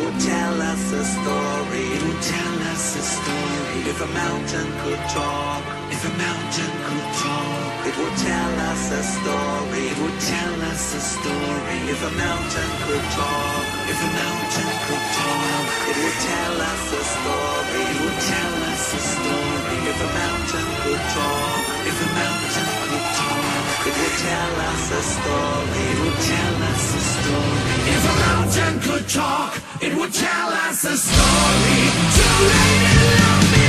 would tell us a story. It would tell us a story. If a mountain could talk, if a mountain could talk, it would tell us a story. It would tell us a story. If a mountain could talk, if a mountain could talk, it would tell us a story. It would tell us a story. If a mountain could talk, if a mountain could it would tell us a story. It would tell us a story. If a mountain could talk, it would tell us a story. Too late in life.